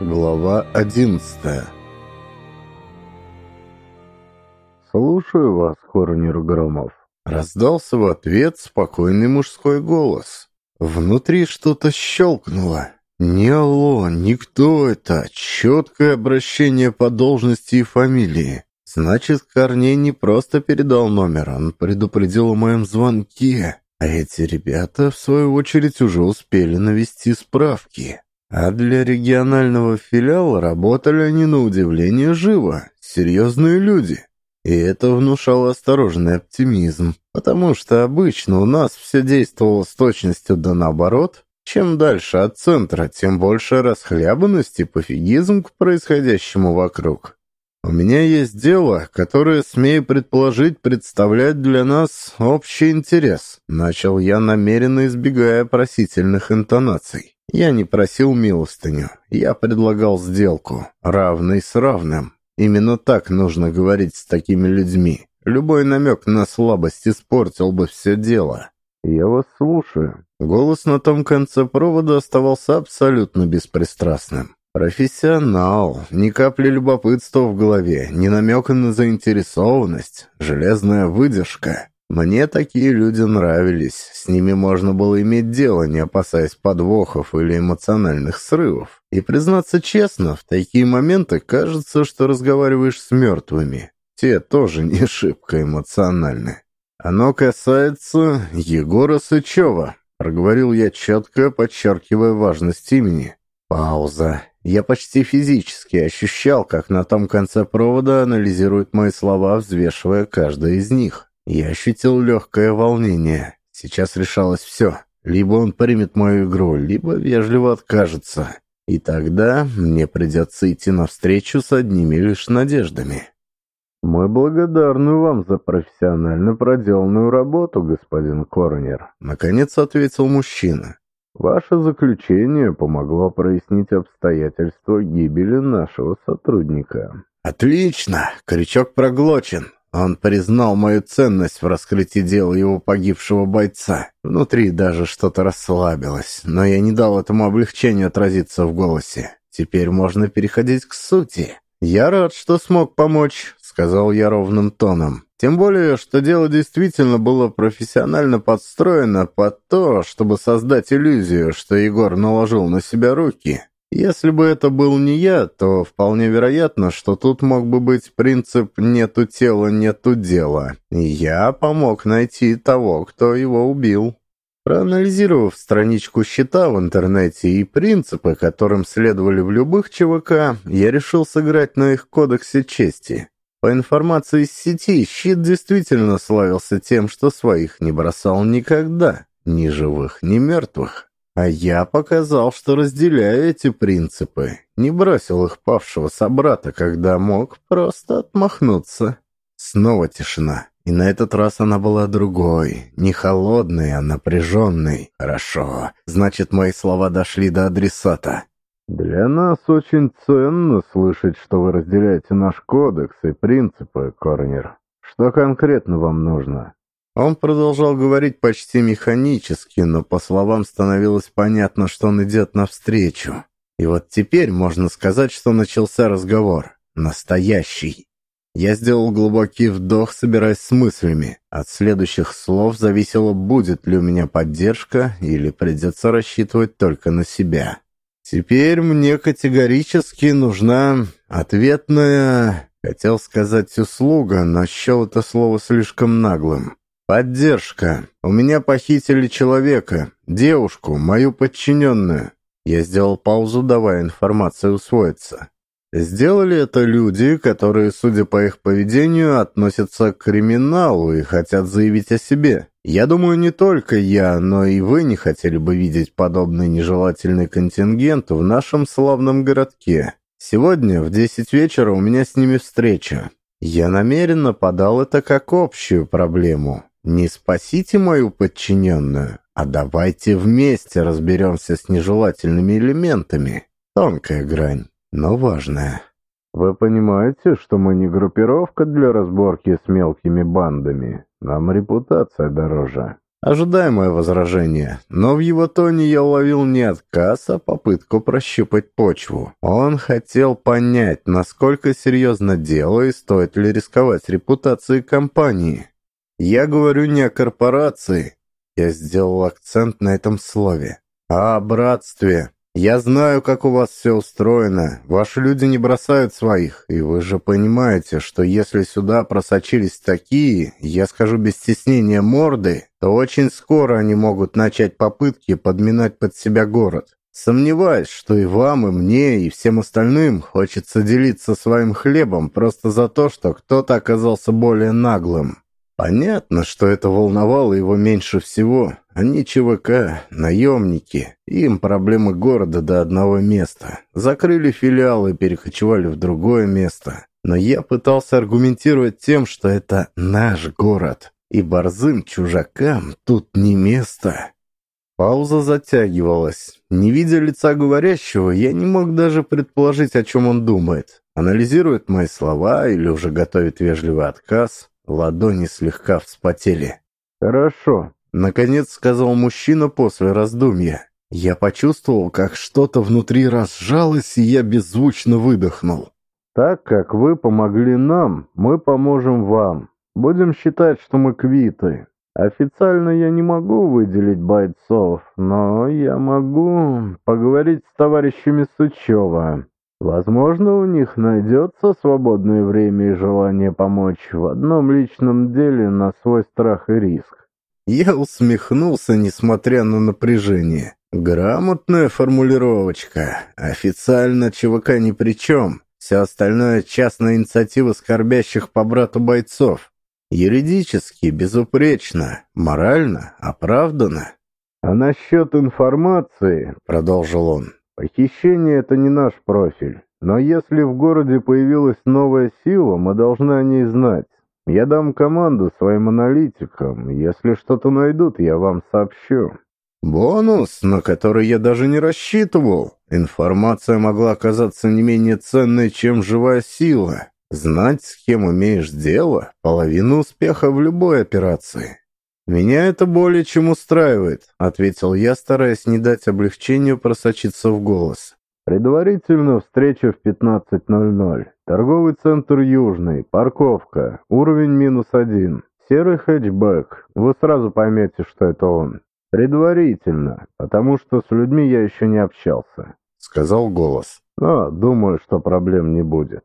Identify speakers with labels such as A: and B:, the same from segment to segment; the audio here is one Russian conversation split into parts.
A: Глава одиннадцатая «Слушаю вас, Коронер Громов», — раздался в ответ спокойный мужской голос. Внутри что-то щелкнуло. Не алло, никто это, четкое обращение по должности и фамилии. Значит, Корней не просто передал номер, он предупредил о моем звонке. А эти ребята, в свою очередь, уже успели навести справки. А для регионального филиала работали они на удивление живо. Серьезные люди. И это внушало осторожный оптимизм, потому что обычно у нас все действовало с точностью да наоборот. Чем дальше от центра, тем больше расхлябанность и пофигизм к происходящему вокруг. У меня есть дело, которое, смею предположить, представляет для нас общий интерес. Начал я, намеренно избегая просительных интонаций. Я не просил милостыню, я предлагал сделку, равный с равным. Именно так нужно говорить с такими людьми. Любой намек на слабость испортил бы все дело. Я вас слушаю. Голос на том конце провода оставался абсолютно беспристрастным. Профессионал, ни капли любопытства в голове, ни намека на заинтересованность, железная выдержка. Мне такие люди нравились, с ними можно было иметь дело, не опасаясь подвохов или эмоциональных срывов. И признаться честно, в такие моменты кажется, что разговариваешь с мертвыми. Те тоже не шибко эмоциональны. Оно касается Егора Сычева, проговорил я четко, подчеркивая важность имени. Пауза. Я почти физически ощущал, как на том конце провода анализируют мои слова, взвешивая каждое из них. Я ощутил легкое волнение. Сейчас решалось все. Либо он примет мою игру, либо вежливо откажется. И тогда мне придется идти навстречу с одними лишь надеждами. «Мы благодарны вам за профессионально проделанную работу, господин Корнер», — наконец ответил мужчина. Ваше заключение помогло прояснить обстоятельства гибели нашего сотрудника. Отлично! Крючок проглочен. Он признал мою ценность в раскрытии дела его погибшего бойца. Внутри даже что-то расслабилось, но я не дал этому облегчению отразиться в голосе. Теперь можно переходить к сути. Я рад, что смог помочь, сказал я ровным тоном. Тем более, что дело действительно было профессионально подстроено под то, чтобы создать иллюзию, что Егор наложил на себя руки. Если бы это был не я, то вполне вероятно, что тут мог бы быть принцип «нету тела, нету дела». Я помог найти того, кто его убил. Проанализировав страничку счета в интернете и принципы, которым следовали в любых ЧВК, я решил сыграть на их кодексе чести. По информации из сети, щит действительно славился тем, что своих не бросал никогда, ни живых, ни мертвых. А я показал, что разделяю эти принципы, не бросил их павшего собрата, когда мог просто отмахнуться. Снова тишина. И на этот раз она была другой, не холодной, а напряженной. Хорошо, значит, мои слова дошли до адресата. «Для нас очень ценно слышать, что вы разделяете наш кодекс и принципы, Корнер. Что конкретно вам нужно?» Он продолжал говорить почти механически, но по словам становилось понятно, что он идет навстречу. И вот теперь можно сказать, что начался разговор. Настоящий. Я сделал глубокий вдох, собираясь с мыслями. От следующих слов зависело, будет ли у меня поддержка или придется рассчитывать только на себя. Теперь мне категорически нужна ответная, хотел сказать услуга, но счел это слово слишком наглым. Поддержка. У меня похитили человека, девушку, мою подчиненную. Я сделал паузу, давая информацию усвоиться. Сделали это люди, которые, судя по их поведению, относятся к криминалу и хотят заявить о себе. Я думаю, не только я, но и вы не хотели бы видеть подобный нежелательный контингент в нашем славном городке. Сегодня в 10 вечера у меня с ними встреча. Я намеренно подал это как общую проблему. Не спасите мою подчиненную, а давайте вместе разберемся с нежелательными элементами. Тонкая грань, но важная. Вы понимаете, что мы не группировка для разборки с мелкими бандами? Нам репутация дороже. Ожидаемое возражение, но в его тоне я уловил не отказ, а попытку прощупать почву. Он хотел понять, насколько серьезно дело и стоит ли рисковать репутацией компании. Я говорю не о корпорации, я сделал акцент на этом слове, а о братстве. Я знаю, как у вас все устроено. Ваши люди не бросают своих, и вы же понимаете, что если сюда просочились такие, я скажу без стеснения морды, то очень скоро они могут начать попытки подминать под себя город. Сомневаюсь, что и вам, и мне, и всем остальным хочется делиться своим хлебом просто за то, что кто-то оказался более наглым. Понятно, что это волновало его меньше всего. Они ЧВК, наемники. Им проблемы города до одного места. Закрыли филиалы и перекочевали в другое место. Но я пытался аргументировать тем, что это наш город. И борзым чужакам тут не место. Пауза затягивалась. Не видя лица говорящего, я не мог даже предположить, о чем он думает. Анализирует мои слова или уже готовит вежливый отказ. Ладони слегка вспотели. «Хорошо», — наконец сказал мужчина после раздумья. Я почувствовал, как что-то внутри разжалось, и я беззвучно выдохнул. «Так как вы помогли нам, мы поможем вам. Будем считать, что мы квиты. Официально я не могу выделить бойцов, но я могу поговорить с товарищами Сучева. Возможно, у них найдется свободное время и желание помочь в одном личном деле на свой страх и риск. Я усмехнулся, несмотря на напряжение. Грамотная формулировочка. Официально ЧВК ни при чем. Все остальное частная инициатива скорбящих по брату бойцов. Юридически безупречно, морально оправдано. А насчет информации, продолжил он, Похищение — это не наш профиль. Но если в городе появилась новая сила, мы должны о ней знать. Я дам команду своим аналитикам. Если что-то найдут, я вам сообщу. Бонус, на который я даже не рассчитывал. Информация могла оказаться не менее ценной, чем живая сила. Знать, с кем имеешь дело – половина успеха в любой операции. «Меня это более чем устраивает», — ответил я, стараясь не дать облегчению просочиться в голос. «Предварительно встреча в 15.00. Торговый центр Южный, парковка, уровень минус один. Серый хэтчбэк. Вы сразу поймете, что это он. Предварительно, потому что с людьми я еще не общался», — сказал голос. «Но думаю, что проблем не будет».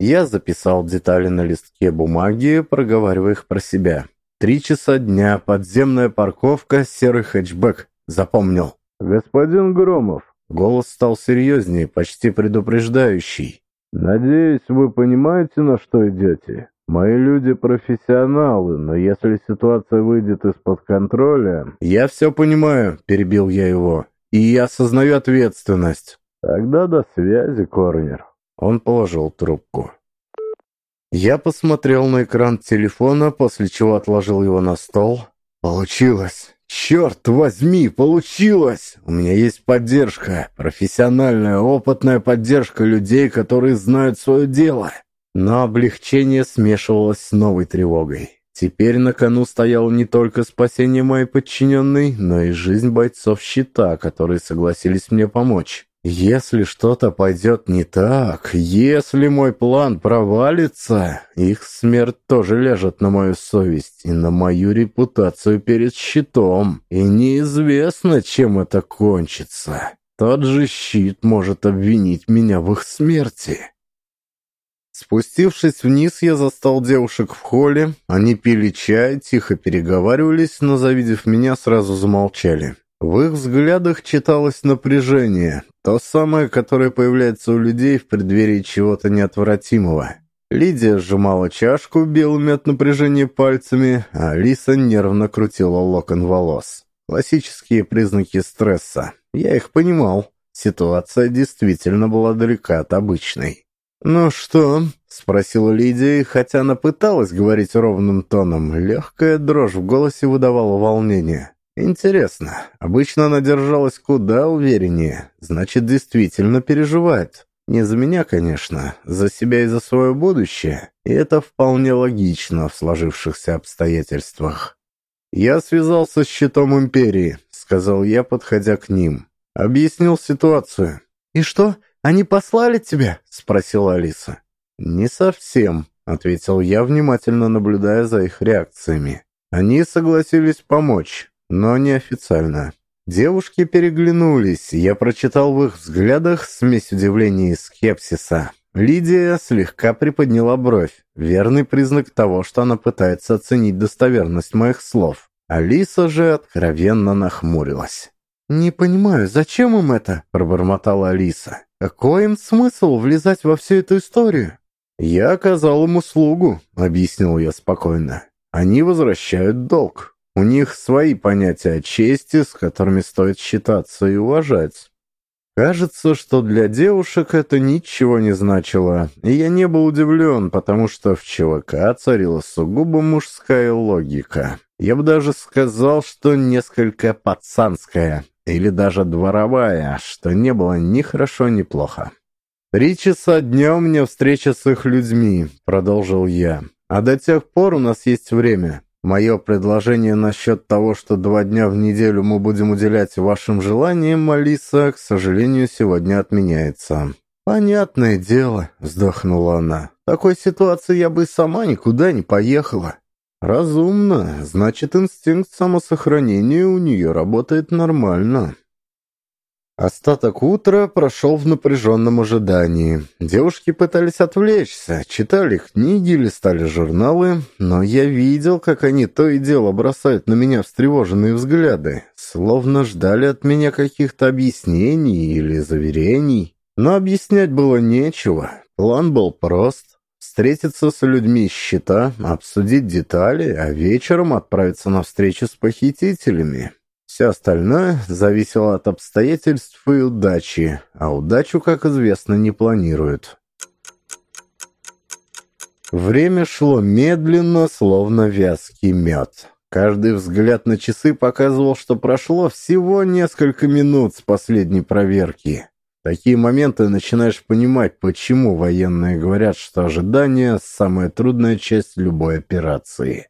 A: Я записал детали на листке бумаги, проговаривая их про себя. Три часа дня, подземная парковка, серый хэтчбэк. Запомнил. «Господин Громов». Голос стал серьезнее, почти предупреждающий. «Надеюсь, вы понимаете, на что идете? Мои люди профессионалы, но если ситуация выйдет из-под контроля...» «Я все понимаю», — перебил я его. «И я осознаю ответственность». «Тогда до связи, Корнер». Он положил трубку. Я посмотрел на экран телефона, после чего отложил его на стол. Получилось! Черт возьми, получилось! У меня есть поддержка, профессиональная, опытная поддержка людей, которые знают свое дело. Но облегчение смешивалось с новой тревогой. Теперь на кону стояло не только спасение моей подчиненной, но и жизнь бойцов щита, которые согласились мне помочь. Если что-то пойдет не так, если мой план провалится, их смерть тоже ляжет на мою совесть и на мою репутацию перед щитом. И неизвестно, чем это кончится. Тот же щит может обвинить меня в их смерти. Спустившись вниз, я застал девушек в холле. Они пили чай, тихо переговаривались, но, завидев меня, сразу замолчали. В их взглядах читалось напряжение, то самое, которое появляется у людей в преддверии чего-то неотвратимого. Лидия сжимала чашку белыми от напряжения пальцами, а Алиса нервно крутила локон волос. Классические признаки стресса. Я их понимал. Ситуация действительно была далека от обычной. «Ну что?» — спросила Лидия, хотя она пыталась говорить ровным тоном. Легкая дрожь в голосе выдавала волнение. Интересно, обычно она держалась куда увереннее, значит, действительно переживает. Не за меня, конечно, за себя и за свое будущее. И это вполне логично в сложившихся обстоятельствах. «Я связался с щитом Империи», — сказал я, подходя к ним. Объяснил ситуацию.
B: «И что, они послали тебя?» — спросила Алиса.
A: «Не совсем», — ответил я, внимательно наблюдая за их реакциями. «Они согласились помочь, но неофициально». Девушки переглянулись, я прочитал в их взглядах смесь удивления и скепсиса. Лидия слегка приподняла бровь, верный признак того, что она пытается оценить достоверность моих слов. Алиса же откровенно нахмурилась.
B: «Не понимаю, зачем им это?» – пробормотала Алиса. «Какой им смысл влезать во всю эту историю?»
A: «Я оказал им услугу», – объяснил я спокойно. «Они возвращают долг. У них свои понятия о чести, с которыми стоит считаться и уважать. Кажется, что для девушек это ничего не значило, и я не был удивлен, потому что в ЧВК царила сугубо мужская логика. Я бы даже сказал, что несколько пацанская, или даже дворовая, что не было ни хорошо, ни плохо. «Три часа дня у меня встреча с их людьми», — продолжил я. «А до тех пор у нас есть время. Мое предложение насчет того, что два дня в неделю мы будем уделять вашим желаниям, Алиса, к сожалению, сегодня отменяется». «Понятное дело», — вздохнула она. «В такой ситуации я бы сама никуда не поехала». «Разумно. Значит, инстинкт самосохранения у нее работает нормально». Остаток утра прошел в напряженном ожидании. Девушки пытались отвлечься, читали книги, листали журналы, но я видел, как они то и дело бросают на меня встревоженные взгляды, словно ждали от меня каких-то объяснений или заверений. Но объяснять было нечего. План был прост. Встретиться с людьми счета, обсудить детали, а вечером отправиться на встречу с похитителями. Все остальное зависело от обстоятельств и удачи, а удачу, как известно, не планируют. Время шло медленно, словно вязкий мед. Каждый взгляд на часы показывал, что прошло всего несколько минут с последней проверки. Такие моменты начинаешь понимать, почему военные говорят, что ожидание – самая трудная часть любой операции.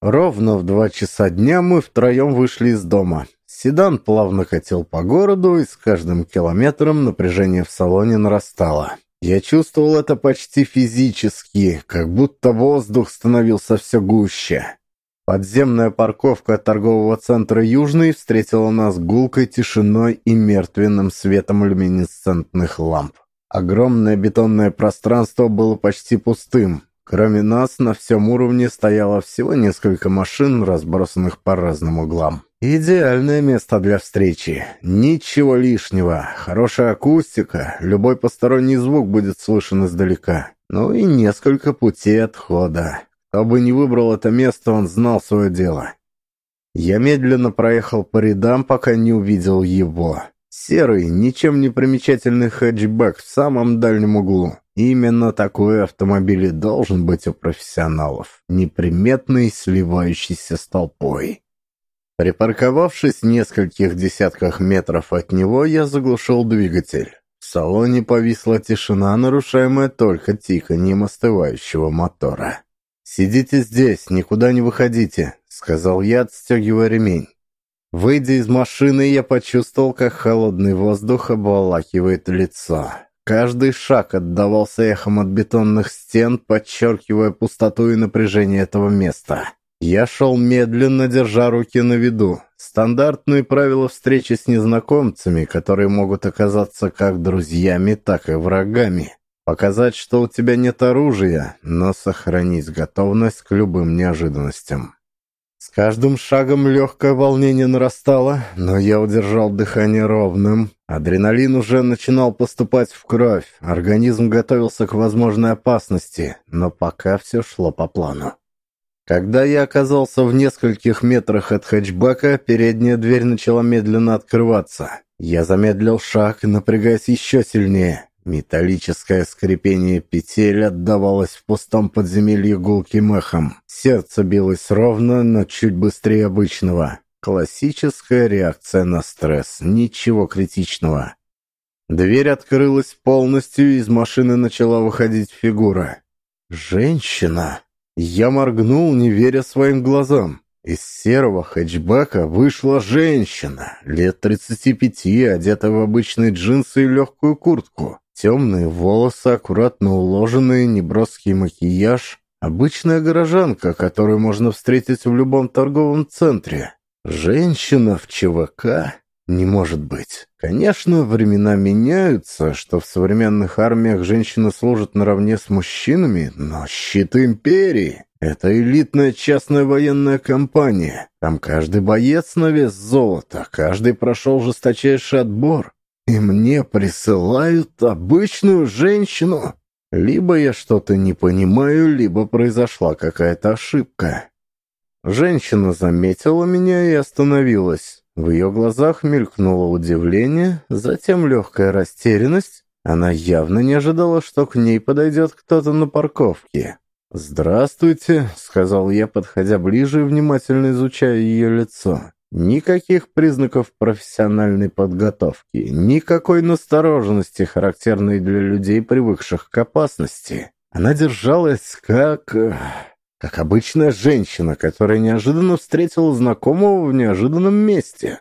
A: Ровно в два часа дня мы втроем вышли из дома. Седан плавно катил по городу, и с каждым километром напряжение в салоне нарастало. Я чувствовал это почти физически, как будто воздух становился все гуще. Подземная парковка торгового центра «Южный» встретила нас гулкой тишиной и мертвенным светом люминесцентных ламп. Огромное бетонное пространство было почти пустым. Кроме нас, на всем уровне стояло всего несколько машин, разбросанных по разным углам. Идеальное место для встречи. Ничего лишнего. Хорошая акустика. Любой посторонний звук будет слышен издалека. Ну и несколько путей отхода. Кто бы ни выбрал это место, он знал свое дело. Я медленно проехал по рядам, пока не увидел его. Серый, ничем не примечательный хэтчбэк в самом дальнем углу. Именно такой автомобиль и должен быть у профессионалов, неприметный, сливающийся с толпой. Припарковавшись в нескольких десятках метров от него, я заглушил двигатель. В салоне повисла тишина, нарушаемая только тиканьем остывающего мотора. «Сидите здесь, никуда не выходите», — сказал я, отстегивая ремень. Выйдя из машины, я почувствовал, как холодный воздух обволакивает лицо. Каждый шаг отдавался эхом от бетонных стен, подчеркивая пустоту и напряжение этого места. Я шел медленно, держа руки на виду. Стандартные правила встречи с незнакомцами, которые могут оказаться как друзьями, так и врагами. Показать, что у тебя нет оружия, но сохранить готовность к любым неожиданностям. С каждым шагом легкое волнение нарастало, но я удержал дыхание ровным. Адреналин уже начинал поступать в кровь, организм готовился к возможной опасности, но пока все шло по плану. Когда я оказался в нескольких метрах от хэтчбека, передняя дверь начала медленно открываться. Я замедлил шаг, напрягаясь еще сильнее. Металлическое скрипение петель отдавалось в пустом подземелье гулким эхом. Сердце билось ровно, но чуть быстрее обычного. Классическая реакция на стресс. Ничего критичного. Дверь открылась полностью, из машины начала выходить фигура. «Женщина!» Я моргнул, не веря своим глазам. Из серого хэтчбека вышла женщина, лет 35, одетая в обычные джинсы и легкую куртку. Темные волосы, аккуратно уложенные, неброский макияж. Обычная горожанка, которую можно встретить в любом торговом центре. Женщина в ЧВК? Не может быть. Конечно, времена меняются, что в современных армиях женщины служат наравне с мужчинами, но щит империи — это элитная частная военная компания. Там каждый боец на вес золота, каждый прошел жесточайший отбор. И мне присылают обычную женщину. Либо я что-то не понимаю, либо произошла какая-то ошибка. Женщина заметила меня и остановилась. В ее глазах мелькнуло удивление, затем легкая растерянность. Она явно не ожидала, что к ней подойдет кто-то на парковке. «Здравствуйте», — сказал я, подходя ближе и внимательно изучая ее лицо. Никаких признаков профессиональной подготовки, никакой настороженности, характерной для людей, привыкших к опасности. Она держалась как... Как обычная женщина, которая неожиданно встретила знакомого в неожиданном месте.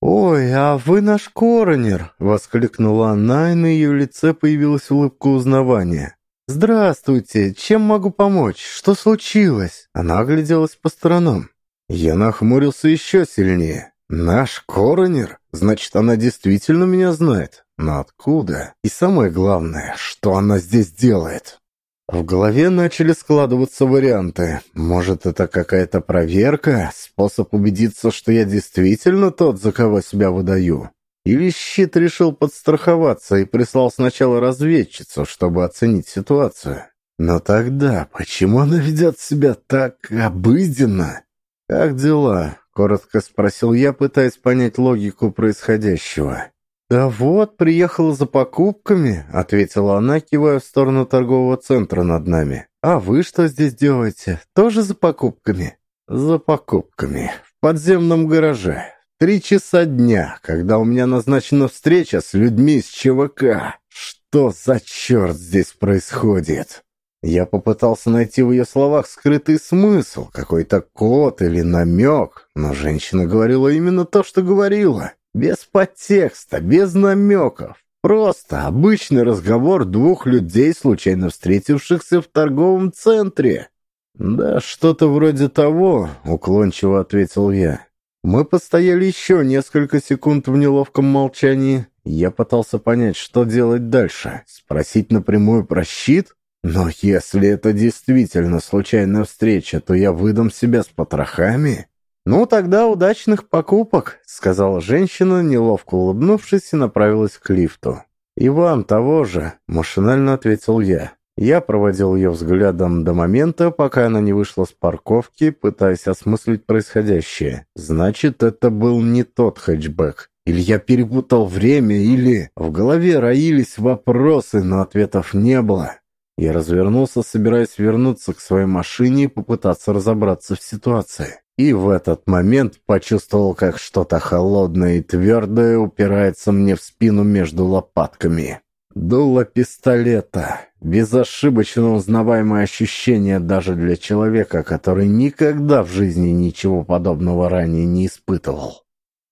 A: «Ой, а вы наш коронер!» — воскликнула она, и на ее лице появилась улыбка узнавания. «Здравствуйте! Чем могу помочь? Что случилось?» Она огляделась по сторонам. Я нахмурился еще сильнее. «Наш коронер? Значит, она действительно меня знает. Но откуда? И самое главное, что она здесь делает?» В голове начали складываться варианты. Может, это какая-то проверка, способ убедиться, что я действительно тот, за кого себя выдаю. Или щит решил подстраховаться и прислал сначала разведчицу, чтобы оценить ситуацию. Но тогда почему она ведет себя так обыденно? «Как дела?» — коротко спросил я, пытаясь понять логику происходящего. «Да вот, приехала за покупками», — ответила она, кивая в сторону торгового центра над нами. «А вы что здесь делаете? Тоже за покупками?» «За покупками. В подземном гараже. Три часа дня, когда у меня назначена встреча с людьми из ЧВК. Что за черт здесь происходит?» Я попытался найти в ее словах скрытый смысл, какой-то код или намек, но женщина говорила именно то, что говорила. Без подтекста, без намеков. Просто обычный разговор двух людей, случайно встретившихся в торговом центре. «Да, что-то вроде того», — уклончиво ответил я. Мы постояли еще несколько секунд в неловком молчании. Я пытался понять, что делать дальше. Спросить напрямую про щит? Но если это действительно случайная встреча, то я выдам себя с потрохами. «Ну, тогда удачных покупок», — сказала женщина, неловко улыбнувшись, и направилась к лифту. «И вам того же», — машинально ответил я. Я проводил ее взглядом до момента, пока она не вышла с парковки, пытаясь осмыслить происходящее. Значит, это был не тот хэтчбэк. Или я перепутал время, или... В голове роились вопросы, но ответов не было. Я развернулся, собираясь вернуться к своей машине и попытаться разобраться в ситуации. И в этот момент почувствовал, как что-то холодное и твердое упирается мне в спину между лопатками. Дуло пистолета. Безошибочно узнаваемое ощущение даже для человека, который никогда в жизни ничего подобного ранее не испытывал.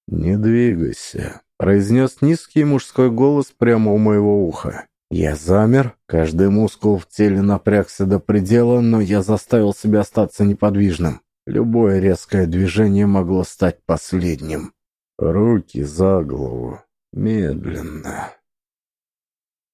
A: «Не двигайся», — произнес низкий мужской голос прямо у моего уха. Я замер, каждый мускул в теле напрягся до предела, но я заставил себя остаться неподвижным. Любое резкое движение могло стать последним. Руки за голову. Медленно.